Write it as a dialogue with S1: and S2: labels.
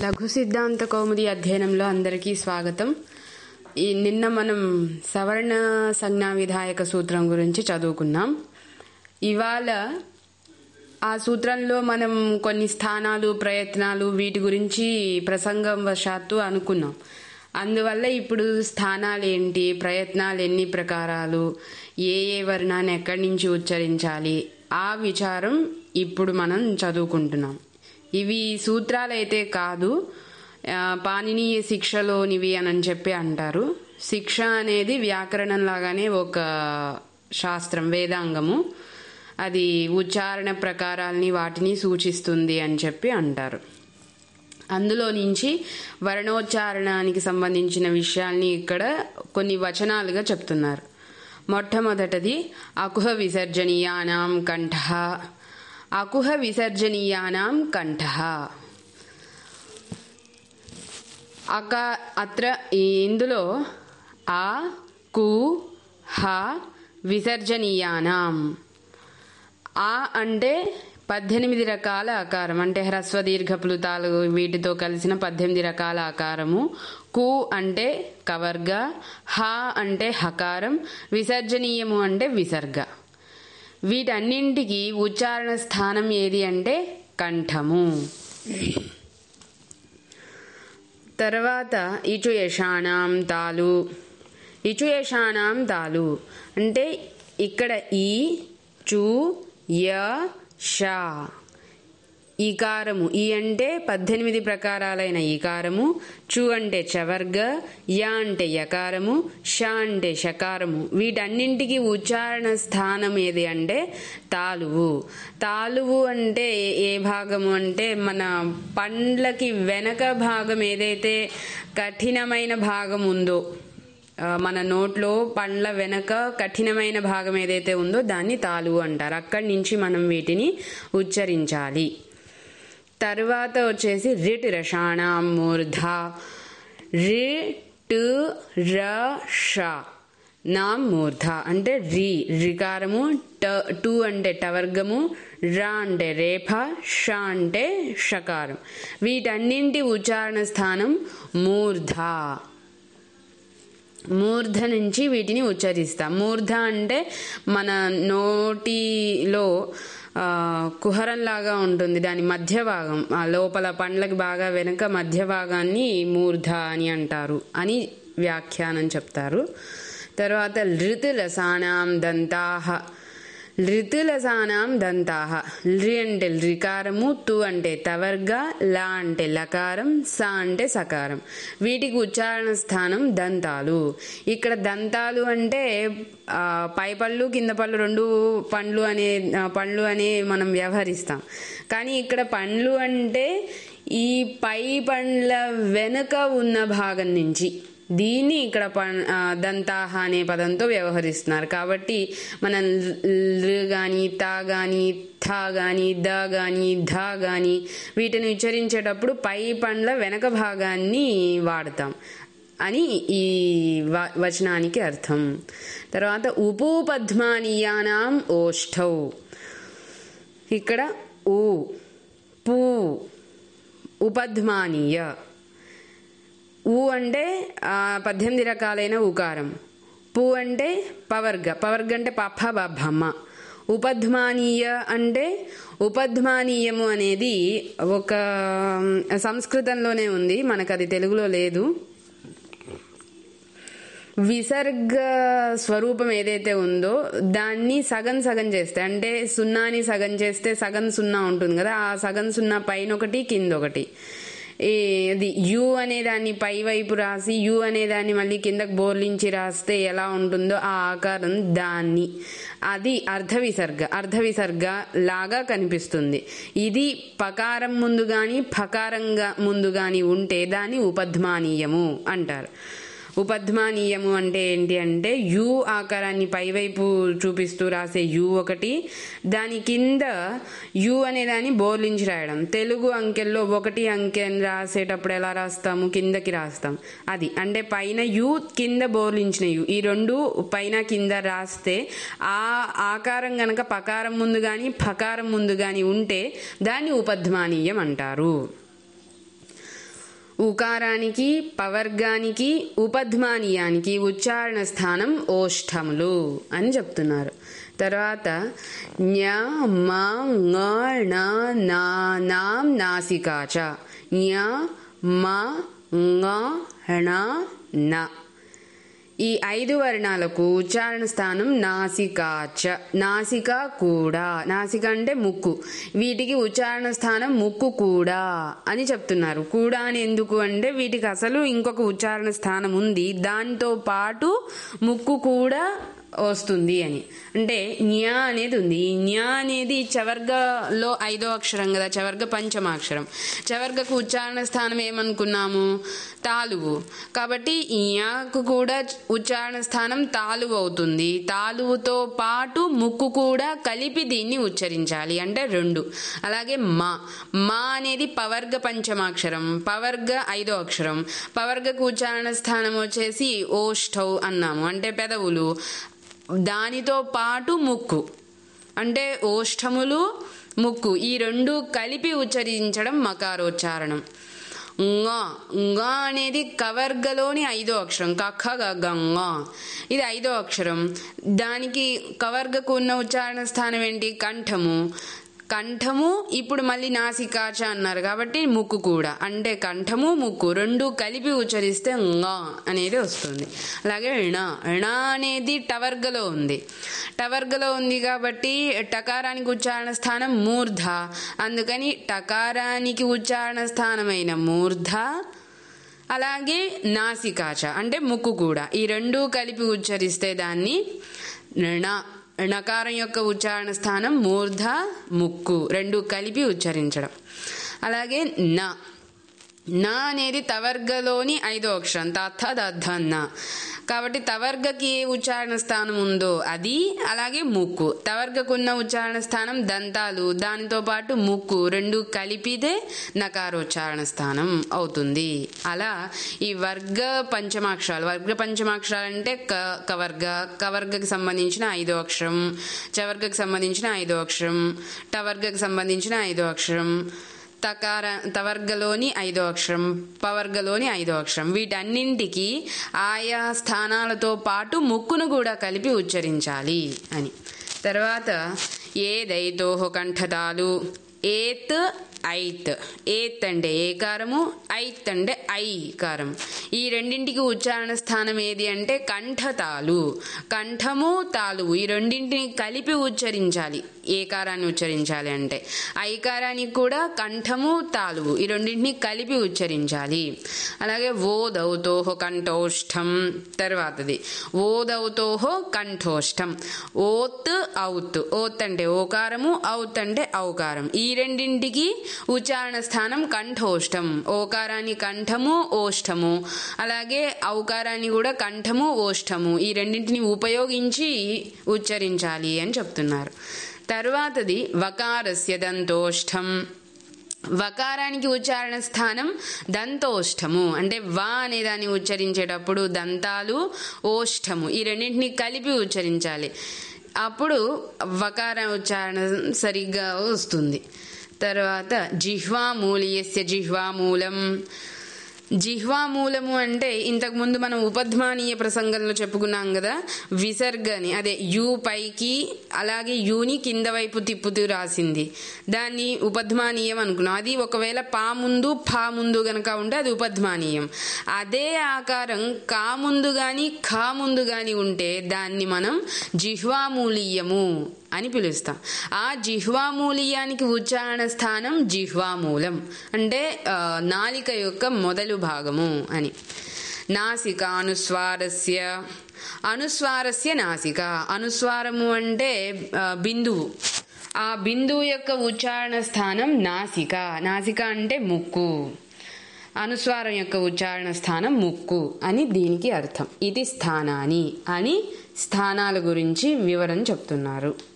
S1: లఘు సిద్ధాంత కౌముది అధ్యయనంలో అందరికీ స్వాగతం. ఈ నిన్న మనం సవర్ణ సంజ్ఞా విధాయక సూత్రం గురించి చదువుకున్నాం. ఇవాళ ఆ సూత్రంలో మనం కొన్ని స్థానాలు ప్రయత్నాలు వీటి గురించి ప్రసంగం వశాత్తు అనుకున్నాం. అందువల్ల ఇప్పుడు స్థానాలు ఏంటి ప్రయత్నాలు ఎన్ని ప్రకారాలు ఏ ఏ వర్ణాన్ని ఎక్కడి నుంచి ఉచ్చరించాలి ఆ విచారం ఇప్పుడు మనం చదువుకుంటున్నాం. ఇవి సూత్రాలు అయితే కాదు పాణినీయ శిక్షలోనివి అని చెప్పి అంటారు. శిక్ష అనేది వ్యాకరణం లాగానే ఒక శాస్త్రం వేదాంగము. అది ఉచ్చారణ ప్రకారాల్ని వాటిని సూచిస్తుంది అని చెప్పి అంటారు. అందులో నుంచి వర్ణోచ్చారణానికి సంబంధించిన విషయాల్ని ఇక్కడ కొన్ని వచనాలుగా చెప్తున్నారు. మొట్టమొదటిది అకుహ విసర్జనీయానాం కంఠ. అకుహ విసర్జనీయానాం కంఠ. అక అత్ర ఇందులో ఆ కు హ విసర్జనీయానాం. ఆ అంటే పద్దెనిమిది రకాల ఆకారం. అంటే హ్రస్వ దీర్ఘ ప్లుతాలు వీటితో కలిసిన పద్దెనిమిది రకాల ఆకారము. కు అంటే కవర్గ హ అంటే హకారం విసర్జనీయము అంటే విసర్గ. వీటన్నింటికి ఉచ్చారణ స్థానం ఏది అంటే కంఠము. తర్వాత ఇచు యషాణం తాలు. ఇచు యషాణం తాలు. అంటే ఇక్కడ ఈ చు య షా. ఈకారము. ఈ అంటే పద్దెనిమిది ప్రకారాలైన ఈకారము. చు అంటే చవర్గ య అంటే యకారము ష అంటే షకారము. వీటన్నింటికి ఉచ్చారణ స్థానం ఏది అంటే తాలువు తాలువు అంటే ఏ భాగము అంటే మన పండ్లకి వెనక భాగం ఏదైతే కఠినమైన భాగం ఉందో మన నోట్లో పండ్ల వెనక కఠినమైన భాగం ఏదైతే ఉందో దాన్ని తాలువు అంటారు. అక్కడి నుంచి మనం వీటిని ఉచ్చరించాలి. తర్వాత వచ్చేసి రిట్ రషాణం మూర్ధ. రి టు ర ష. నాం మూర్ధ. అంటే రి. రికారము ట టు అంటే టవర్గము ర అంటే రేఫ ష అంటే షకారం. వీటన్నింటి ఉచ్చారణ స్థానం మూర్ధ. మూర్ధ నుంచి వీటిని ఉచ్చరిస్తాం. మూర్ధ అంటే మన నోటిలో కుహరంలాగా కుహరం లాగా ఉంటుంది. దాని మధ్య భాగం ఆ లోపల పండ్లకి బాగా వెనుక మధ్య భాగాన్ని మూర్ధ అని అంటారు అని వ్యాఖ్యానం చెప్తారు. తర్వాత లృతులసానాం దంతాహ లృతులసానాం దంతాహ లృ అంటే లికారము తు అంటే తవర్గ లా అంటే లకారం స అంటే సకారం. వీటికి ఉచ్చారణ స్థానం దంతాలు. ఇక్కడ దంతాలు అంటే పై పళ్ళు కింద పళ్ళు రెండు పండ్లు అనే పండ్లు అనే మనం వ్యవహరిస్తాం. కానీ ఇక్కడ పండ్లు అంటే ఈ పై పండ్ల వెనుక ఉన్న భాగం నుంచి. దీన్ని ఇక్కడ దంతాహ అనే పదంతో వ్యవహరిస్తున్నారు. కాబట్టి మనం ల్ గాని తా గాని థా గాని ద గాని ధ గాని వీటిని ఉచ్చరించేటప్పుడు పై పండ్ల వెనక భాగాన్ని వాడతాం అని ఈ వ- వచనానికి అర్థం. తర్వాత ఉపూపద్మానీయానాం ఓష్ఠౌ ఇక్కడ ఊ పూ ఉపద్మానీయ ఊ అంటే పద్దెనిమిది రకాలైన ఊకారం. పూ అంటే పవర్గ. పవర్గ అంటే పాప బమ్మ ఉపధ్మానీయ అంటే ఉపధ్మానీయము అనేది ఒక సంస్కృతంలోనే ఉంది. మనకు అది తెలుగులో లేదు. విసర్గ స్వరూపం ఏదైతే ఉందో దాన్ని సగం సగం చేస్తే అంటే సున్నాని సగం చేస్తే సగం సున్నా ఉంటుంది కదా ఆ సగం సున్నా పైన ఒకటి కింద ఒకటి ఇది యు అనే దాన్ని పై వైపు రాసి యు అనే దాన్ని మళ్ళీ కిందకు బోర్లించి రాస్తే ఎలా ఉంటుందో ఆ ఆకారం దాన్ని. అది అర్ధ విసర్గ అర్ధ విసర్గ లాగా కనిపిస్తుంది. ఇది పకారం ముందు గాని ఫకారంగా ముందు గాని ఉంటే దాన్ని ఉపధ్మానీయము అంటారు. ఉపధ్మానీయము అంటే ఏంటి అంటే యు ఆకారాన్ని పైవైపు చూపిస్తూ రాసే యు ఒకటి దాని కింద యు అనే దాన్ని బోర్లించి రాయడం. తెలుగు అంకెల్లో ఒకటి అంకెని రాసేటప్పుడు ఎలా రాస్తాము? కిందకి రాస్తాం. అది. అంటే పైన యు కింద బోర్లించిన యు. ఈ రెండు పైన కింద రాస్తే ఆ ఆకారం గనక పకారం ముందు కానీ ఫకారం ముందు కానీ ఉంటే దాన్ని ఉపధ్మానీయం అంటారు. ఉకారానికి పవర్గానికి ఉపధ్మానీయానికి ఉచ్చారణ స్థానం ఓష్ఠములు అని చెప్తున్నారు. తర్వాత న్య నాం నాసికాచ న్య మ ణ న ఈ ఐదు వర్ణాలకు ఉచ్చారణ స్థానం నాసికాచ నాసిక కూడా. నాసిక అంటే ముక్కు. వీటికి ఉచ్చారణ స్థానం ముక్కు కూడా అని చెప్తున్నారు. కూడా అని ఎందుకు అంటే వీటికి అసలు ఇంకొక ఉచ్చారణ స్థానం ఉంది. దాంతో పాటు ముక్కు కూడా వస్తుంది అని. అంటే న్యా అనేది ఉంది. ఈ న్యా అనేది చవర్గలో ఐదో అక్షరం కదా చవర్గ పంచమాక్షరం. చవర్గకు ఉచ్చారణ స్థానం ఏమనుకున్నాము? తాలువు కాబట్టి ఈ న్యాకు కూడా ఉచ్చారణ స్థానం తాలువు అవుతుంది. తాలువుతో పాటు ముక్కు కూడా కలిపి దీన్ని ఉచ్చరించాలి. అంటే రెండు. అలాగే మా. మా అనేది పవర్గ పంచమాక్షరం. పవర్గ ఐదో అక్షరం. పవర్గకు ఉచ్చారణ స్థానం వచ్చేసి ఓష్ఠౌ అన్నాము. అంటే పెదవులు. దానితో పాటు ముక్కు. అంటే ఓష్ఠములు ముక్కు. ఈ రెండు కలిపి ఉచ్చరించడం మకారోచ్చారణం. ంగ. ంగ అనేది కవర్గలోని ఐదో అక్షరం. కఖ గంగ ఇది ఐదో అక్షరం. దానికి కవర్గకు ఉన్న ఉచ్చారణ స్థానం ఏంటి? కంఠము. కంఠము ఇప్పుడు మళ్ళీ నాసికాచ అన్నారు కాబట్టి ముక్కు కూడా. అంటే కంఠము ముక్కు రెండు కలిపి ఉచ్చరిస్తే ంగ అనేది వస్తుంది. అలాగే ణ. ణ అనేది టవర్గలో ఉంది. టవర్గలో ఉంది కాబట్టి టకారానికి ఉచ్చారణ స్థానం మూర్ధ. అందుకని టకారానికి ఉచ్చారణ స్థానమైన మూర్ధ అలాగే నాసికాచ. అంటే ముక్కు కూడా. ఈ రెండు కలిపి ఉచ్చరిస్తే దాన్ని ణ. ణకారం యొక్క ఉచ్చారణ స్థానం మూర్ధ ముక్కు రెండు కలిపి ఉచ్చరించడం. అలాగే నా. నా అనేది తవర్గలోని ఐదో అక్షరం. తథ దద్ధ నా. కాబట్టి తవర్గకి ఏ ఉచ్చారణ స్థానం ఉందో అది అలాగే ముక్కు. తవర్గకున్న ఉచ్చారణ స్థానం దంతాలు. దానితో పాటు ముక్కు రెండు కలిపితే నకారోచ్చారణ స్థానం అవుతుంది. అలా ఈ వర్గ పంచమాక్షరాలు. వర్గ పంచమాక్షరాలు అంటే క కవర్గ. కవర్గకి సంబంధించిన ఐదో అక్షరం. చవర్గకి సంబంధించిన ఐదో అక్షరం. టవర్గకి సంబంధించిన ఐదో అక్షరం. తకార తవర్గలోని ఐదో అక్షరం పవర్గలోని ఐదో అక్షరం వీటన్నింటికి ఆయా స్థానాలతో పాటు ముక్కును కూడా కలిపి ఉచ్చరించాలి అని. తర్వాత ఏదైతోహ కంఠతాలు ఏత్ ఐత్. ఏత్ అంటే ఏకారము ఐత్ అంటే ఐకారం ఈ రెండింటికి ఉచ్చారణ స్థానం ఏది అంటే కంఠ తాలు కంఠము తాలు ఈ రెండింటిని కలిపి ఉచ్చరించాలి. ఏకారాన్ని ఉచ్చరించాలి అంటే. ఐకారానికి కూడా కంఠము తాలువు ఈ రెండింటిని కలిపి ఉచ్చరించాలి. అలాగే ఓదౌతోహ కంఠోష్టం తర్వాతది. ఓదౌతోహో కంఠోష్టం. ఓత్ ఔత్. ఓత్ అంటే ఓకారము ఔత్ అంటే ఔకారం. ఈ రెండింటికి ఉచ్చారణ స్థానం కంఠోష్టం. ఓకారాన్ని కంఠము ఓష్టము. అలాగే ఔకారాన్ని కూడా కంఠము ఓష్టము. ఈ రెండింటిని ఉపయోగించి ఉచ్చరించాలి అని చెప్తున్నారు. తర్వాతది వకారస్య దంతోష్టం. వకారానికి ఉచ్చారణ స్థానం దంతోష్టము. అంటే వా అనే దాన్ని ఉచ్చరించేటప్పుడు దంతాలు ఓష్టము. ఈ రెండింటిని కలిపి ఉచ్చరించాలి. అప్పుడు వకార ఉచ్చారణ సరిగ్గా వస్తుంది. తర్వాత జిహ్వామూలియస్య జిహ్వామూలం. జిహ్వామూలము అంటే ఇంతకుముందు మనం ఉపధ్మానీయ ప్రసంగంలో చెప్పుకున్నాం కదా విసర్గని అదే యు పైకి అలాగే యూని కింద వైపు తిప్పుతూ రాసింది. దాన్ని ఉపధ్మానీయం అనుకున్నాం. అది ఒకవేళ పా ముందు ఫా ముందు గనక ఉంటే అది ఉపధ్మానీయం అదే ఆకారం కా ముందు కానీ ఖా ముందు కానీ ఉంటే దాన్ని మనం జిహ్వామూలీయము అని పిలుస్తాం. ఆ జిహ్వామూలీయానికి ఉచ్చారణ స్థానం జిహ్వామూలం అంటే నాలిక యొక్క మొదలు భాగము అని. నాసిక అనుస్వారస్య. అనుస్వారస్య నాసిక. అనుస్వారము అంటే బిందువు. ఆ బిందువు యొక్క ఉచ్చారణ స్థానం నాసిక. నాసిక అంటే ముక్కు. అనుస్వారం యొక్క ఉచ్చారణ స్థానం ముక్కు అని దీనికి అర్థం. ఇది స్థానాని అని స్థానాల గురించి వివరణ చెప్తున్నారు.